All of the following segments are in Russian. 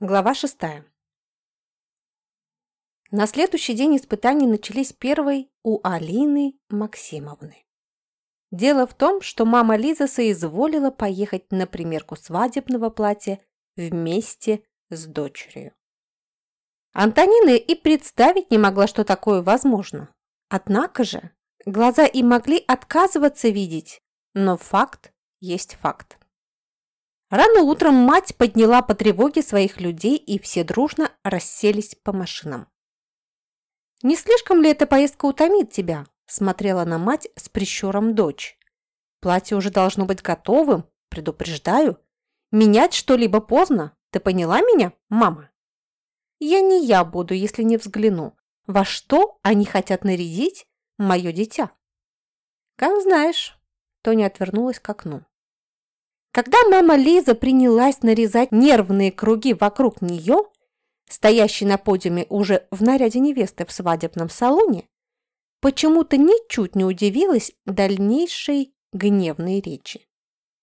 Глава шестая. На следующий день испытаний начались первой у Алины Максимовны. Дело в том, что мама Лиза соизволила поехать на примерку свадебного платья вместе с дочерью. Антонина и представить не могла, что такое возможно. Однако же глаза и могли отказываться видеть, но факт есть факт. Рано утром мать подняла по тревоге своих людей, и все дружно расселись по машинам. «Не слишком ли эта поездка утомит тебя?» – смотрела на мать с прищуром дочь. «Платье уже должно быть готовым, предупреждаю. Менять что-либо поздно, ты поняла меня, мама?» «Я не я буду, если не взгляну. Во что они хотят нарядить мое дитя?» «Как знаешь», – Тоня отвернулась к окну. Когда мама Лиза принялась нарезать нервные круги вокруг нее, стоящей на подиуме уже в наряде невесты в свадебном салоне, почему-то ничуть не удивилась дальнейшей гневной речи.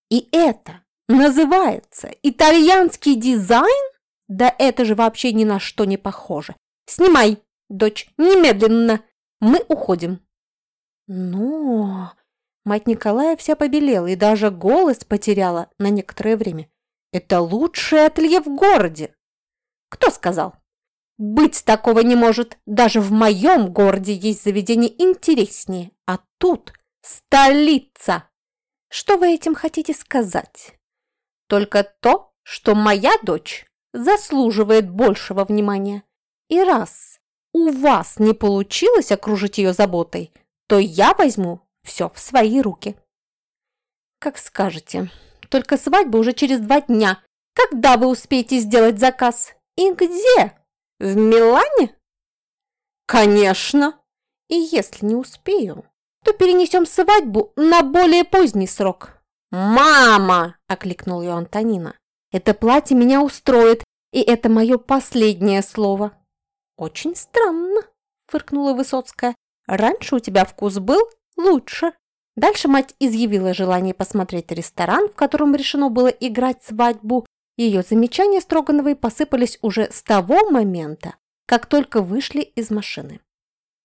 И это называется итальянский дизайн? Да это же вообще ни на что не похоже. Снимай, дочь, немедленно. Мы уходим. Но Мать Николая вся побелела и даже голос потеряла на некоторое время. «Это лучшее ателье в городе!» «Кто сказал?» «Быть такого не может! Даже в моем городе есть заведение интереснее, а тут столица!» «Что вы этим хотите сказать?» «Только то, что моя дочь заслуживает большего внимания. И раз у вас не получилось окружить ее заботой, то я возьму все в свои руки. Как скажете. Только свадьба уже через два дня. Когда вы успеете сделать заказ? И где? В Милане? Конечно. И если не успею, то перенесем свадьбу на более поздний срок. «Мама!» – окликнул ее Антонина. «Это платье меня устроит, и это мое последнее слово». «Очень странно», – фыркнула Высоцкая. «Раньше у тебя вкус был, лучше. Дальше мать изъявила желание посмотреть ресторан, в котором решено было играть свадьбу. Ее замечания Строгановой посыпались уже с того момента, как только вышли из машины.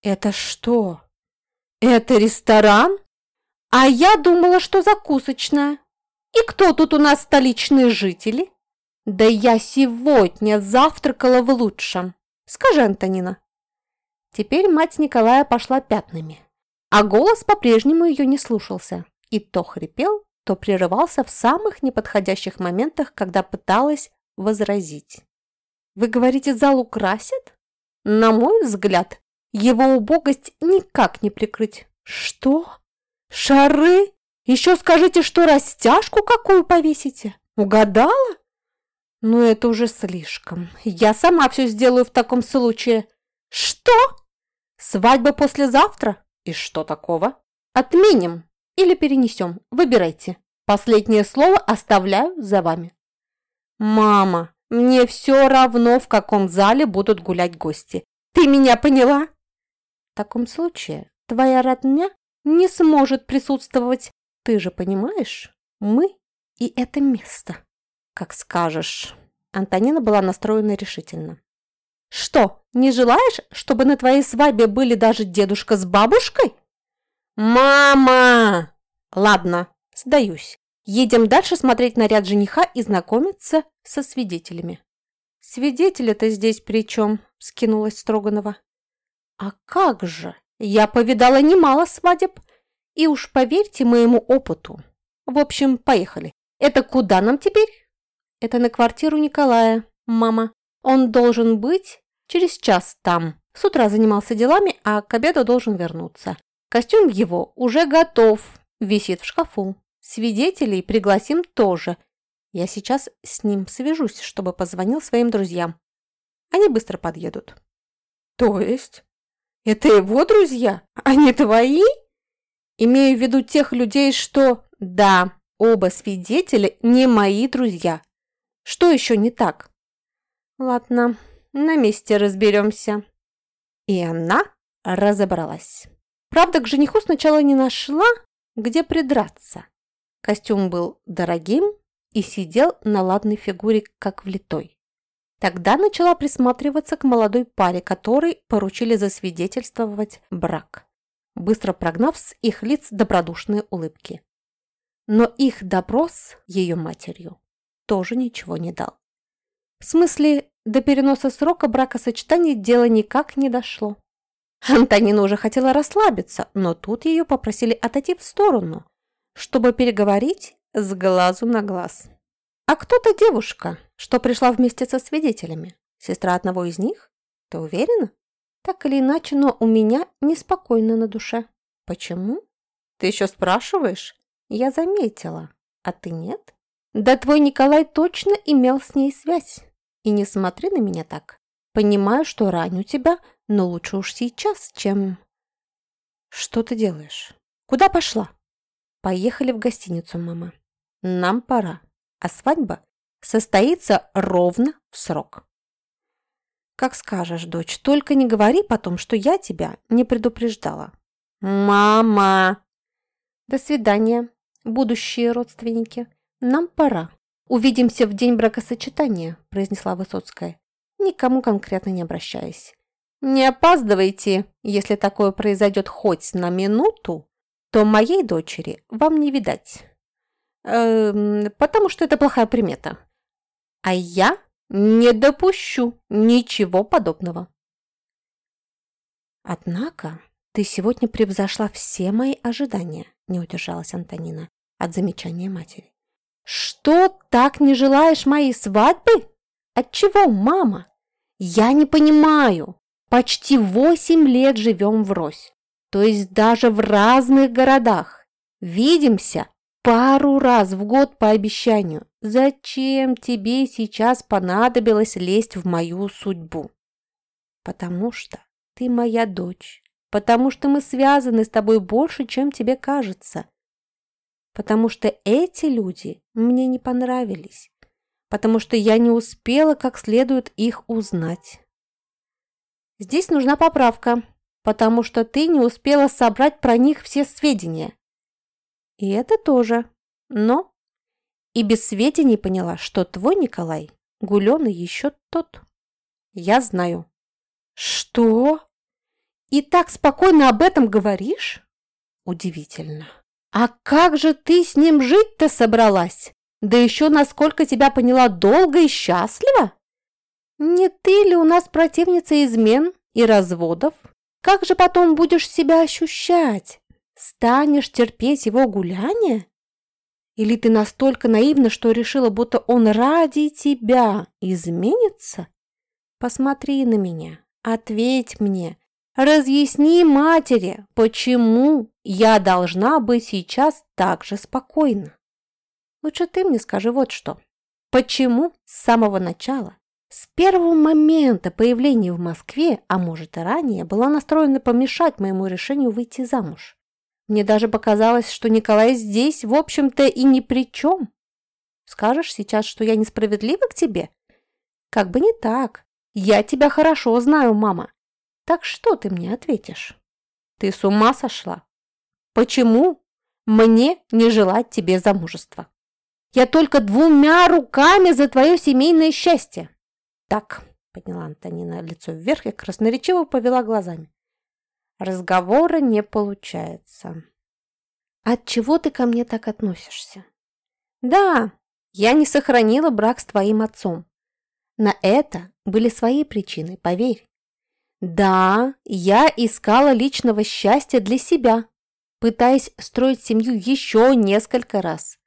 «Это что? Это ресторан? А я думала, что закусочная. И кто тут у нас столичные жители? Да я сегодня завтракала в лучшем. Скажи, Антонина». Теперь мать Николая пошла пятнами а голос по-прежнему ее не слушался и то хрипел, то прерывался в самых неподходящих моментах, когда пыталась возразить. «Вы говорите, зал украсят?» «На мой взгляд, его убогость никак не прикрыть». «Что? Шары? Еще скажите, что растяжку какую повесите? Угадала?» «Ну, это уже слишком. Я сама все сделаю в таком случае». «Что? Свадьба послезавтра?» И что такого? Отменим или перенесем. Выбирайте. Последнее слово оставляю за вами. Мама, мне все равно, в каком зале будут гулять гости. Ты меня поняла? В таком случае твоя родня не сможет присутствовать. Ты же понимаешь, мы и это место. Как скажешь. Антонина была настроена решительно. Что, не желаешь, чтобы на твоей свадьбе были даже дедушка с бабушкой? Мама! Ладно, сдаюсь. Едем дальше смотреть наряд жениха и знакомиться со свидетелями. Свидетели-то здесь при чем? Скинулась Строганова. А как же? Я повидала немало свадеб. И уж поверьте моему опыту. В общем, поехали. Это куда нам теперь? Это на квартиру Николая, мама. Он должен быть через час там. С утра занимался делами, а к обеду должен вернуться. Костюм его уже готов, висит в шкафу. Свидетелей пригласим тоже. Я сейчас с ним свяжусь, чтобы позвонил своим друзьям. Они быстро подъедут. То есть? Это его друзья, а не твои? Имею в виду тех людей, что... Да, оба свидетеля не мои друзья. Что еще не так? Ладно, на месте разберемся. И она разобралась. Правда, к жениху сначала не нашла, где придраться. Костюм был дорогим и сидел на ладной фигуре, как влитой. Тогда начала присматриваться к молодой паре, которой поручили засвидетельствовать брак, быстро прогнав с их лиц добродушные улыбки. Но их допрос ее матерью тоже ничего не дал. В смысле, до переноса срока бракосочетания дело никак не дошло. Антонина уже хотела расслабиться, но тут ее попросили отойти в сторону, чтобы переговорить с глазу на глаз. А кто-то девушка, что пришла вместе со свидетелями. Сестра одного из них? Ты уверена? Так или иначе, но у меня неспокойно на душе. Почему? Ты еще спрашиваешь? Я заметила. А ты нет? Да твой Николай точно имел с ней связь. И не смотри на меня так. Понимаю, что раню тебя, но лучше уж сейчас, чем... Что ты делаешь? Куда пошла? Поехали в гостиницу, мама. Нам пора а свадьба состоится ровно в срок. Как скажешь, дочь, только не говори потом, что я тебя не предупреждала. Мама! До свидания, будущие родственники. Нам пора. Увидимся в день бракосочетания, произнесла Высоцкая, никому конкретно не обращаясь. Не опаздывайте, если такое произойдет хоть на минуту, то моей дочери вам не видать. Эм, потому что это плохая примета. А я не допущу ничего подобного. Однако ты сегодня превзошла все мои ожидания, не удержалась Антонина от замечания матери. Что, так не желаешь моей свадьбы? Отчего, мама? Я не понимаю. Почти восемь лет живем врозь, то есть даже в разных городах. Видимся Пару раз в год по обещанию. Зачем тебе сейчас понадобилось лезть в мою судьбу? Потому что ты моя дочь. Потому что мы связаны с тобой больше, чем тебе кажется. Потому что эти люди мне не понравились. Потому что я не успела как следует их узнать. Здесь нужна поправка, потому что ты не успела собрать про них все сведения. И это тоже. Но и без сведений поняла, что твой Николай гуленый еще тот. Я знаю. Что? И так спокойно об этом говоришь? Удивительно. А как же ты с ним жить-то собралась? Да еще, насколько тебя поняла, долго и счастливо? Не ты ли у нас противница измен и разводов? Как же потом будешь себя ощущать? Станешь терпеть его гуляние? Или ты настолько наивна, что решила, будто он ради тебя изменится? Посмотри на меня, ответь мне, разъясни матери, почему я должна быть сейчас так же спокойна. Лучше ты мне скажи вот что. Почему с самого начала, с первого момента появления в Москве, а может и ранее, была настроена помешать моему решению выйти замуж? Мне даже показалось, что Николай здесь, в общем-то, и ни при чем. Скажешь сейчас, что я несправедлива к тебе? Как бы не так. Я тебя хорошо знаю, мама. Так что ты мне ответишь? Ты с ума сошла? Почему мне не желать тебе замужества? Я только двумя руками за твое семейное счастье. Так, подняла Антонина лицо вверх и красноречиво повела глазами. Разговора не получается. От чего ты ко мне так относишься? Да, я не сохранила брак с твоим отцом. На это были свои причины, поверь. Да, я искала личного счастья для себя, пытаясь строить семью еще несколько раз.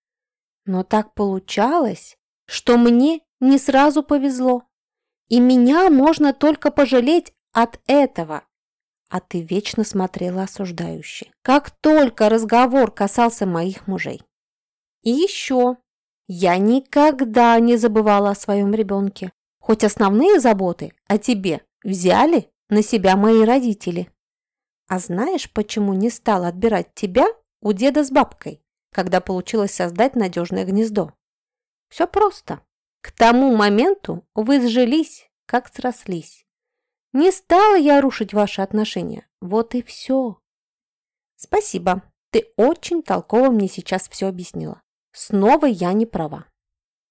Но так получалось, что мне не сразу повезло. И меня можно только пожалеть от этого а ты вечно смотрела осуждающе. Как только разговор касался моих мужей. И еще, я никогда не забывала о своем ребенке. Хоть основные заботы о тебе взяли на себя мои родители. А знаешь, почему не стала отбирать тебя у деда с бабкой, когда получилось создать надежное гнездо? Все просто. К тому моменту вы сжились, как срослись. Не стала я рушить ваши отношения. Вот и все. Спасибо. Ты очень толково мне сейчас все объяснила. Снова я не права.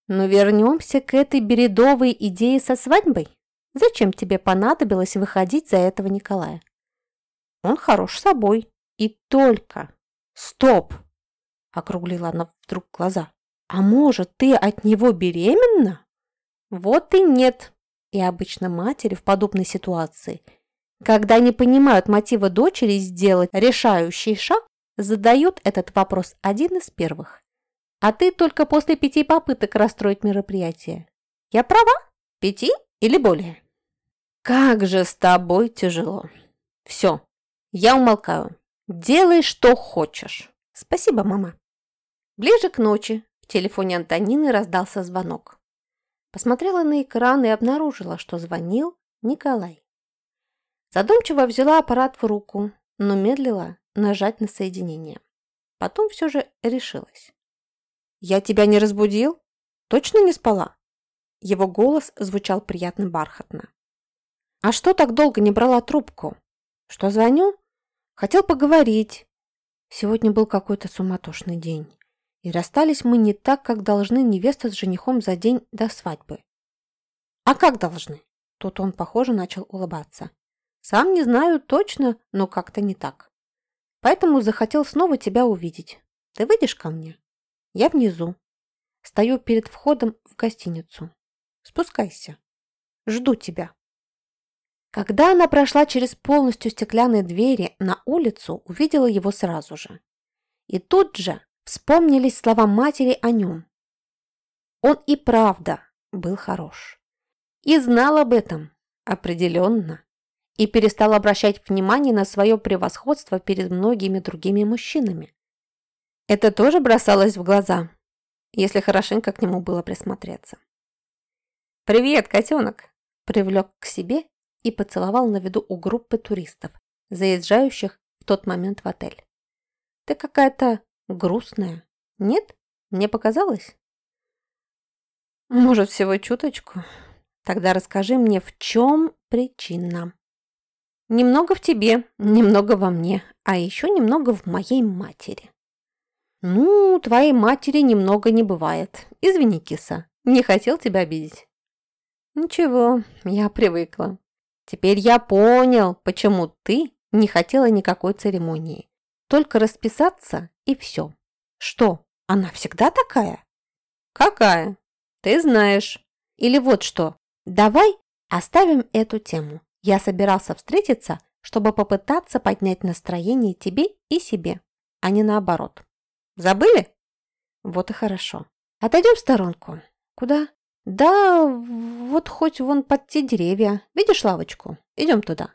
Но вернемся к этой бредовой идее со свадьбой. Зачем тебе понадобилось выходить за этого Николая? Он хорош собой. И только... Стоп! Округлила она вдруг глаза. А может, ты от него беременна? Вот и нет. И обычно матери в подобной ситуации, когда не понимают мотива дочери сделать решающий шаг, задают этот вопрос один из первых. А ты только после пяти попыток расстроить мероприятие. Я права? Пяти или более? Как же с тобой тяжело. Все, я умолкаю. Делай, что хочешь. Спасибо, мама. Ближе к ночи в телефоне Антонины раздался звонок. Посмотрела на экран и обнаружила, что звонил Николай. Задумчиво взяла аппарат в руку, но медлила нажать на соединение. Потом все же решилась. «Я тебя не разбудил? Точно не спала?» Его голос звучал приятно бархатно. «А что так долго не брала трубку? Что звоню? Хотел поговорить. Сегодня был какой-то суматошный день. И расстались мы не так, как должны невеста с женихом за день до свадьбы. А как должны? Тут он, похоже, начал улыбаться. Сам не знаю точно, но как-то не так. Поэтому захотел снова тебя увидеть. Ты выйдешь ко мне? Я внизу. Стою перед входом в гостиницу. Спускайся. Жду тебя. Когда она прошла через полностью стеклянные двери на улицу, увидела его сразу же. И тут же вспомнились слова матери о нем. Он и правда был хорош. И знал об этом определенно. И перестал обращать внимание на свое превосходство перед многими другими мужчинами. Это тоже бросалось в глаза, если хорошенько к нему было присмотреться. «Привет, котенок!» Привлек к себе и поцеловал на виду у группы туристов, заезжающих в тот момент в отель. «Ты какая-то грустная. Нет? Мне показалось?» «Может, всего чуточку? Тогда расскажи мне, в чем причина?» «Немного в тебе, немного во мне, а еще немного в моей матери». «Ну, твоей матери немного не бывает. Извини, киса, не хотел тебя обидеть». «Ничего, я привыкла. Теперь я понял, почему ты не хотела никакой церемонии. Только расписаться и все. Что, она всегда такая? Какая? Ты знаешь. Или вот что, давай оставим эту тему. Я собирался встретиться, чтобы попытаться поднять настроение тебе и себе, а не наоборот. Забыли? Вот и хорошо. Отойдем в сторонку. Куда? «Да, вот хоть вон под те деревья. Видишь лавочку? Идем туда».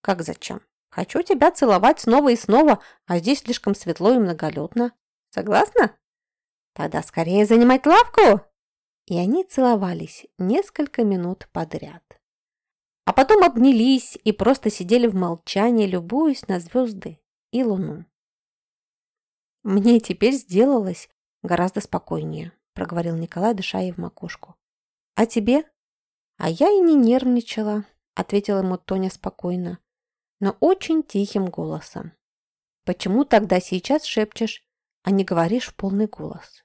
«Как зачем? Хочу тебя целовать снова и снова, а здесь слишком светло и многолюдно. Согласна? Тогда скорее занимать лавку!» И они целовались несколько минут подряд. А потом обнялись и просто сидели в молчании, любуясь на звезды и луну. «Мне теперь сделалось гораздо спокойнее», – проговорил Николай, дыша ей в макушку. «А тебе?» «А я и не нервничала», — ответила ему Тоня спокойно, но очень тихим голосом. «Почему тогда сейчас шепчешь, а не говоришь в полный голос?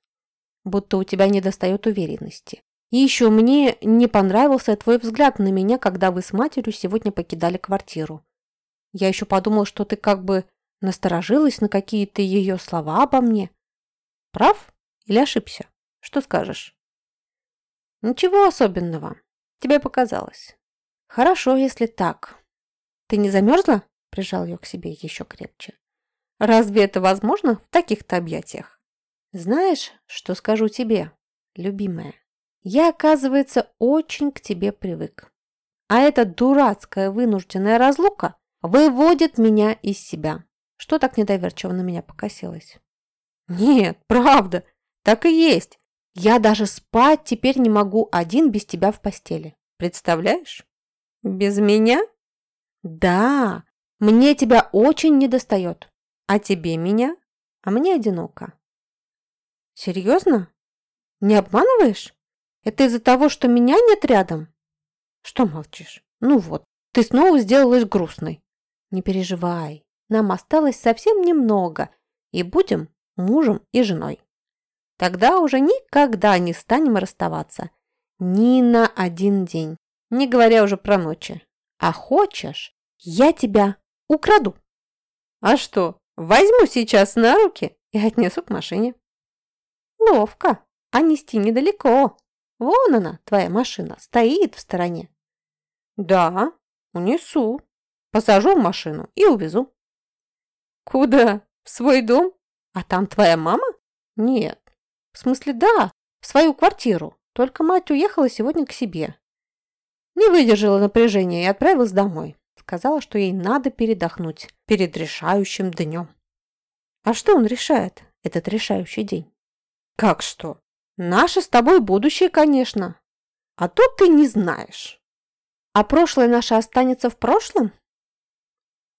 Будто у тебя недостает уверенности. И еще мне не понравился твой взгляд на меня, когда вы с матерью сегодня покидали квартиру. Я еще подумал, что ты как бы насторожилась на какие-то ее слова обо мне. Прав или ошибся? Что скажешь?» Ничего особенного. Тебе показалось. Хорошо, если так. Ты не замерзла? Прижал ее к себе еще крепче. Разве это возможно в таких-то объятиях? Знаешь, что скажу тебе, любимая? Я, оказывается, очень к тебе привык. А эта дурацкая вынужденная разлука выводит меня из себя. Что так недоверчиво на меня покосилось? Нет, правда, так и есть. Я даже спать теперь не могу один без тебя в постели. Представляешь? Без меня? Да, мне тебя очень недостает. А тебе меня? А мне одиноко. Серьезно? Не обманываешь? Это из-за того, что меня нет рядом? Что молчишь? Ну вот, ты снова сделалась грустной. Не переживай, нам осталось совсем немного, и будем мужем и женой. Тогда уже никогда не станем расставаться. Ни на один день. Не говоря уже про ночи. А хочешь, я тебя украду. А что, возьму сейчас на руки и отнесу к машине. Ловко, а нести недалеко. Вон она, твоя машина, стоит в стороне. Да, унесу. Посажу в машину и увезу. Куда? В свой дом? А там твоя мама? Нет. В смысле, да, в свою квартиру. Только мать уехала сегодня к себе. Не выдержала напряжения и отправилась домой. Сказала, что ей надо передохнуть перед решающим днем. А что он решает, этот решающий день? Как что? Наше с тобой будущее, конечно. А то ты не знаешь. А прошлое наше останется в прошлом?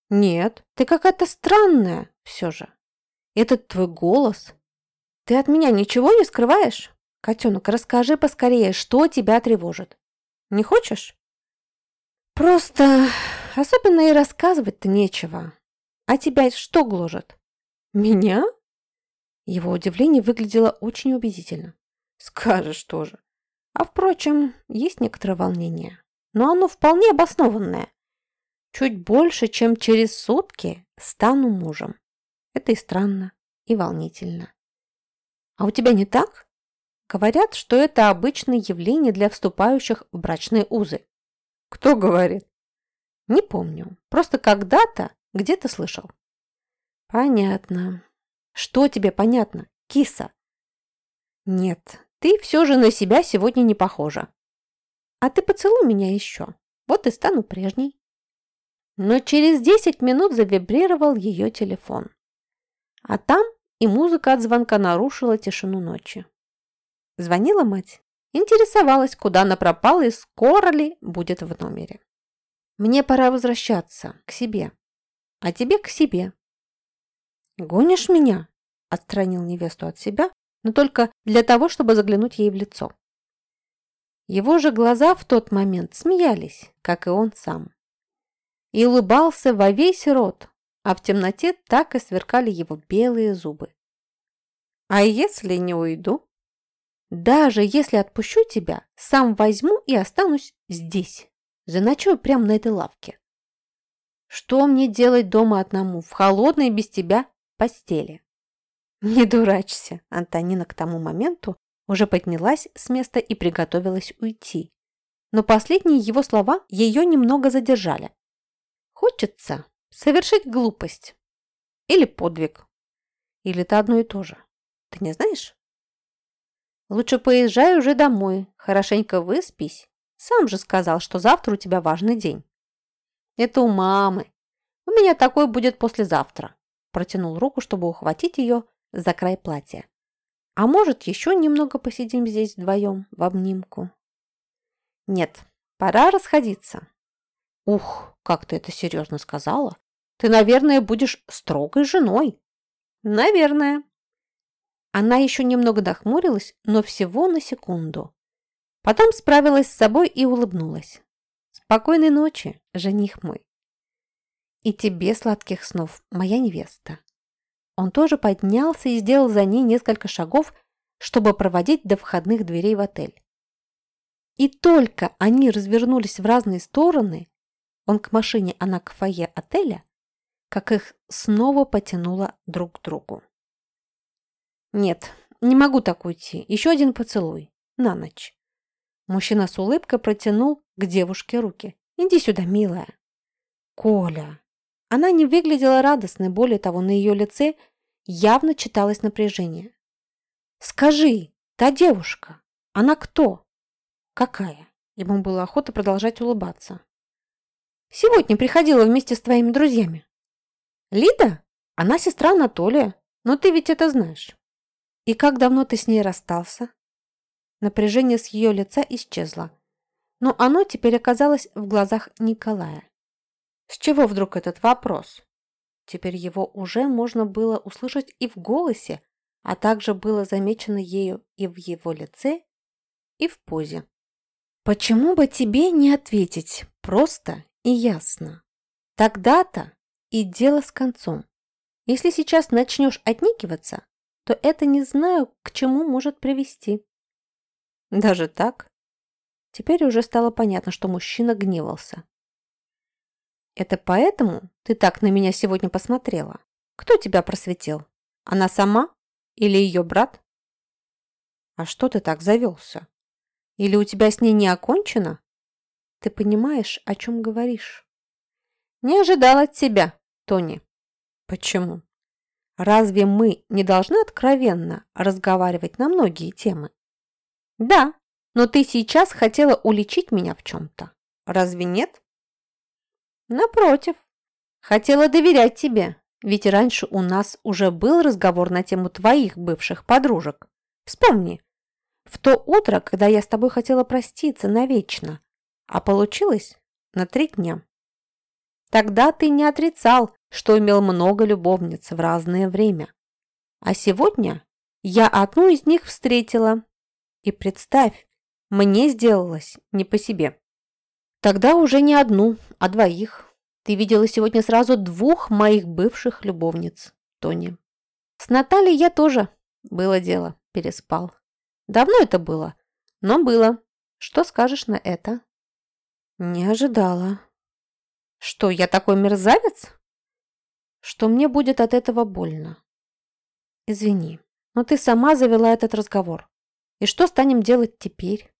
Нет, ты какая-то странная все же. Этот твой голос. Ты от меня ничего не скрываешь? Котенок, расскажи поскорее, что тебя тревожит. Не хочешь? Просто особенно и рассказывать-то нечего. А тебя что гложет? Меня? Его удивление выглядело очень убедительно. Скажешь тоже. А впрочем, есть некоторое волнение. Но оно вполне обоснованное. Чуть больше, чем через сутки стану мужем. Это и странно, и волнительно. А у тебя не так? Говорят, что это обычное явление для вступающих в брачные узы. Кто говорит? Не помню. Просто когда-то где-то слышал. Понятно. Что тебе понятно, киса? Нет, ты все же на себя сегодня не похожа. А ты поцелуй меня еще. Вот и стану прежней. Но через 10 минут завибрировал ее телефон. А там и музыка от звонка нарушила тишину ночи. Звонила мать. Интересовалась, куда она пропала и скоро ли будет в номере. Мне пора возвращаться к себе. А тебе к себе. Гонишь меня? Отстранил невесту от себя, но только для того, чтобы заглянуть ей в лицо. Его же глаза в тот момент смеялись, как и он сам. И улыбался во весь рот, а в темноте так и сверкали его белые зубы. «А если не уйду?» Даже если отпущу тебя, сам возьму и останусь здесь. Заночую прямо на этой лавке. Что мне делать дома одному, в холодной без тебя постели? Не дурачься. Антонина к тому моменту уже поднялась с места и приготовилась уйти. Но последние его слова ее немного задержали. Хочется совершить глупость. Или подвиг. Или это одно и то же. Ты не знаешь? Лучше поезжай уже домой, хорошенько выспись. Сам же сказал, что завтра у тебя важный день. Это у мамы. У меня такой будет послезавтра. Протянул руку, чтобы ухватить ее за край платья. А может, еще немного посидим здесь вдвоем в обнимку? Нет, пора расходиться. Ух, как ты это серьезно сказала. Ты, наверное, будешь строгой женой. Наверное, она еще немного дохмурилась, но всего на секунду. Потом справилась с собой и улыбнулась. «Спокойной ночи, жених мой!» «И тебе сладких снов, моя невеста!» Он тоже поднялся и сделал за ней несколько шагов, чтобы проводить до входных дверей в отель. И только они развернулись в разные стороны, он к машине, она к фойе отеля, как их снова потянуло друг к другу. «Нет, не могу так уйти. Еще один поцелуй. На ночь». Мужчина с улыбкой протянул к девушке руки. «Иди сюда, милая». «Коля». Она не выглядела радостной, более того, на ее лице явно читалось напряжение. «Скажи, та девушка, она кто?» «Какая?» Ему было охота продолжать улыбаться. «Сегодня приходила вместе с твоими друзьями». «Лида? Она сестра Анатолия, но ты ведь это знаешь». «И как давно ты с ней расстался?» Напряжение с ее лица исчезло, но оно теперь оказалось в глазах Николая. С чего вдруг этот вопрос? Теперь его уже можно было услышать и в голосе, а также было замечено ею и в его лице, и в позе. «Почему бы тебе не ответить просто и ясно? Тогда-то и дело с концом. Если сейчас начнешь отникиваться, то это не знаю, к чему может привести. Даже так? Теперь уже стало понятно, что мужчина гневался. Это поэтому ты так на меня сегодня посмотрела? Кто тебя просветил? Она сама или ее брат? А что ты так завелся? Или у тебя с ней не окончено? Ты понимаешь, о чем говоришь? Не ожидал от тебя, Тони. Почему? Разве мы не должны откровенно разговаривать на многие темы? Да, но ты сейчас хотела уличить меня в чем-то. Разве нет? Напротив, хотела доверять тебе, ведь раньше у нас уже был разговор на тему твоих бывших подружек. Вспомни, в то утро, когда я с тобой хотела проститься навечно, а получилось на три дня. Тогда ты не отрицал, что имел много любовниц в разное время. А сегодня я одну из них встретила. И представь, мне сделалось не по себе. Тогда уже не одну, а двоих. Ты видела сегодня сразу двух моих бывших любовниц, Тони. С Натальей я тоже. Было дело, переспал. Давно это было, но было. Что скажешь на это? Не ожидала. Что, я такой мерзавец? Что мне будет от этого больно. Извини, но ты сама завела этот разговор. И что станем делать теперь?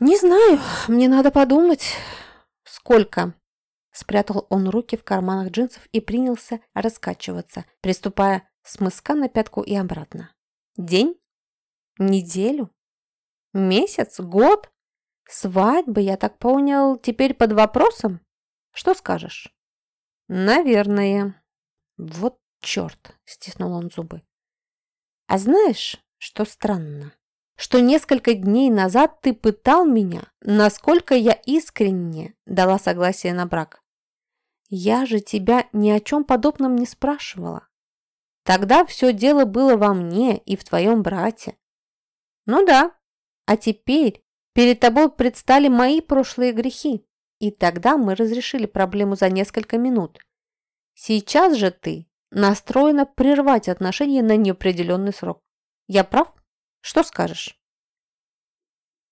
Не знаю, мне надо подумать. Сколько? Спрятал он руки в карманах джинсов и принялся раскачиваться, приступая с мыска на пятку и обратно. День? Неделю? Месяц? Год? Свадьба, я так понял, теперь под вопросом? Что скажешь? Наверное. Вот черт, стиснул он зубы. А знаешь, что странно? Что несколько дней назад ты пытал меня, насколько я искренне дала согласие на брак. Я же тебя ни о чем подобном не спрашивала. Тогда все дело было во мне и в твоем брате. Ну да, а теперь перед тобой предстали мои прошлые грехи, и тогда мы разрешили проблему за несколько минут. Сейчас же ты настроена прервать отношения на неопределенный срок. Я прав? Что скажешь?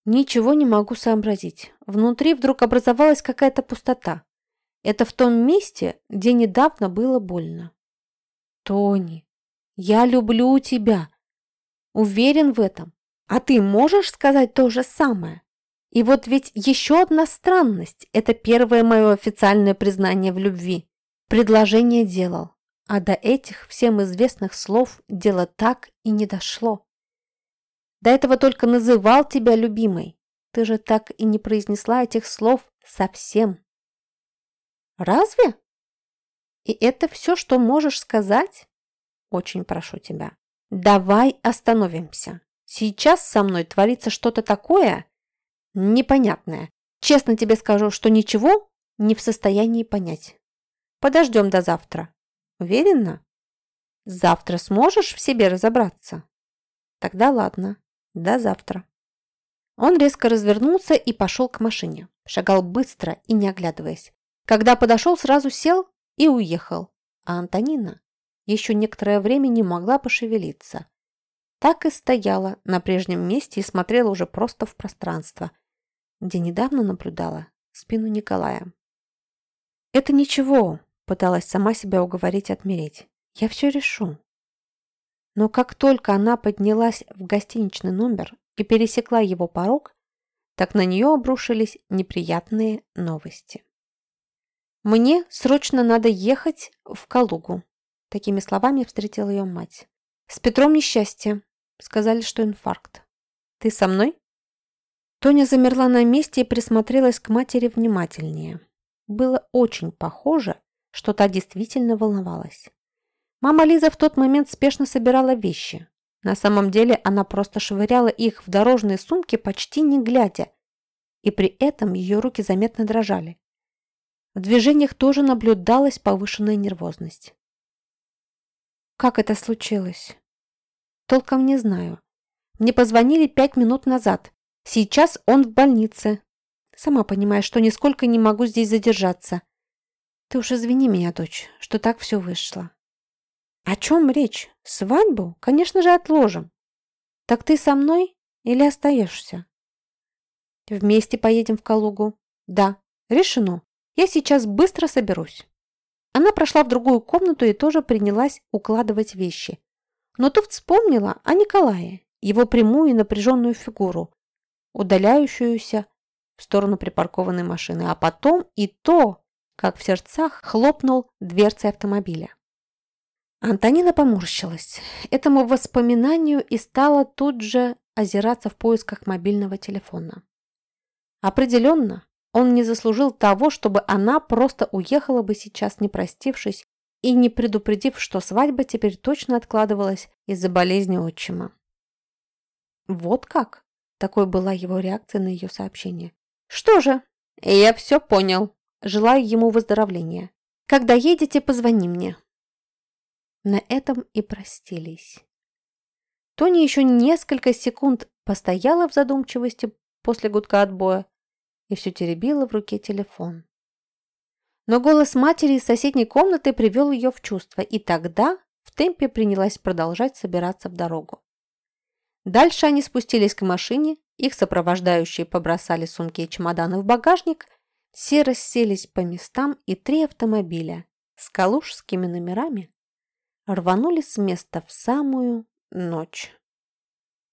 Ничего не могу сообразить. Внутри вдруг образовалась какая-то пустота. Это в том месте, где недавно было больно. Тони, я люблю тебя. Уверен в этом. А ты можешь сказать то же самое? И вот ведь еще одна странность – это первое мое официальное признание в любви. Предложение делал, а до этих всем известных слов дело так и не дошло. До этого только называл тебя любимой. Ты же так и не произнесла этих слов совсем. Разве? И это все, что можешь сказать? Очень прошу тебя. Давай остановимся. Сейчас со мной творится что-то такое непонятное. Честно тебе скажу, что ничего не в состоянии понять. Подождем до завтра. Уверена? Завтра сможешь в себе разобраться? Тогда ладно. До завтра. Он резко развернулся и пошел к машине. Шагал быстро и не оглядываясь. Когда подошел, сразу сел и уехал. А Антонина еще некоторое время не могла пошевелиться так и стояла на прежнем месте и смотрела уже просто в пространство, где недавно наблюдала спину Николая. «Это ничего», – пыталась сама себя уговорить отмереть. «Я все решу». Но как только она поднялась в гостиничный номер и пересекла его порог, так на нее обрушились неприятные новости. «Мне срочно надо ехать в Калугу», – такими словами встретила ее мать. «С Петром несчастье. Сказали, что инфаркт. Ты со мной? Тоня замерла на месте и присмотрелась к матери внимательнее. Было очень похоже, что та действительно волновалась. Мама Лиза в тот момент спешно собирала вещи. На самом деле она просто швыряла их в дорожные сумки, почти не глядя, и при этом ее руки заметно дрожали. В движениях тоже наблюдалась повышенная нервозность. «Как это случилось?» Толком не знаю. Мне позвонили пять минут назад. Сейчас он в больнице. Сама понимаешь, что нисколько не могу здесь задержаться. Ты уж извини меня, дочь, что так все вышло. О чем речь? Свадьбу? Конечно же, отложим. Так ты со мной или остаешься? Вместе поедем в Калугу. Да, решено. Я сейчас быстро соберусь. Она прошла в другую комнату и тоже принялась укладывать вещи. Но тут вспомнила о Николае, его прямую и напряженную фигуру, удаляющуюся в сторону припаркованной машины, а потом и то, как в сердцах хлопнул дверцей автомобиля. Антонина поморщилась этому воспоминанию и стала тут же озираться в поисках мобильного телефона. Определенно, он не заслужил того, чтобы она просто уехала бы сейчас, не простившись и не предупредив, что свадьба теперь точно откладывалась из-за болезни отчима. Вот как? Такой была его реакция на ее сообщение. Что же, я все понял. Желаю ему выздоровления. Когда едете, позвони мне. На этом и простились. Тони еще несколько секунд постояла в задумчивости после гудка отбоя и все теребила в руке телефон. Но голос матери из соседней комнаты привел ее в чувство, и тогда в темпе принялась продолжать собираться в дорогу. Дальше они спустились к машине, их сопровождающие побросали сумки и чемоданы в багажник, все расселись по местам, и три автомобиля с калужскими номерами рванули с места в самую ночь.